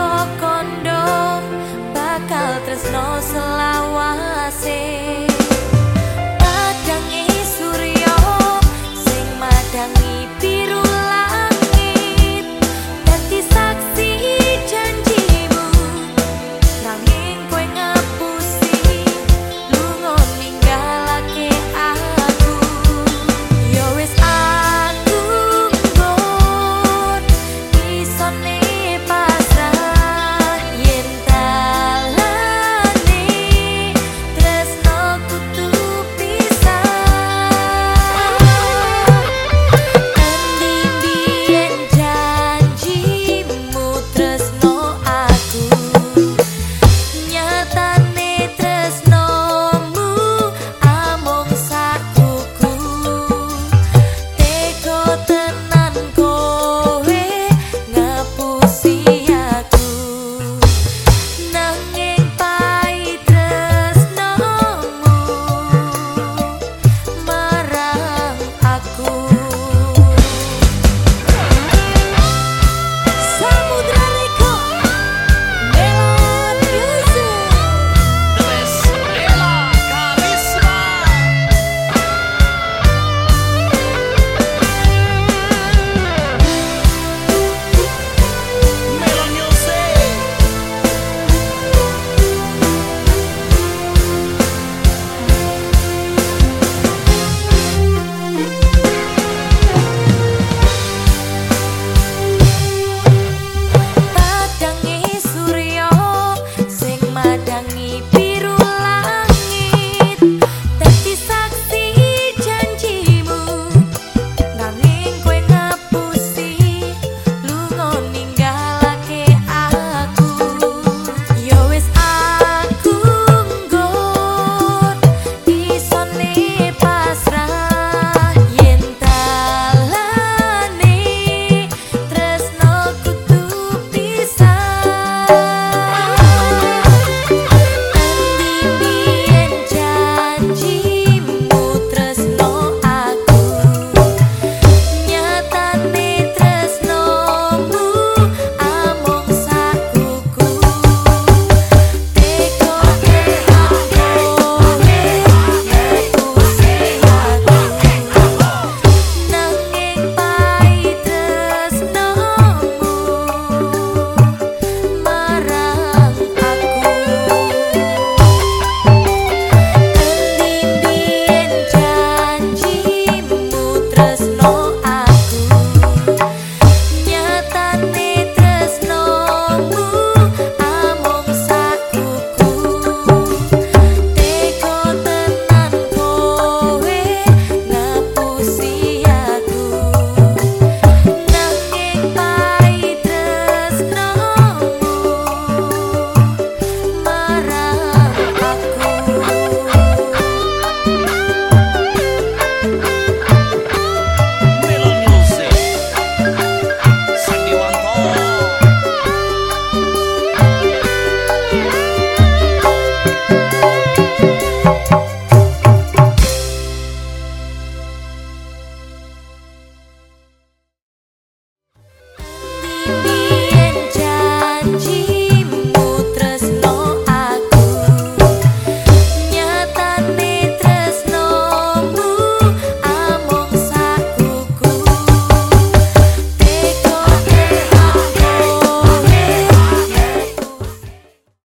teko kondo bakal tresno selawase padangi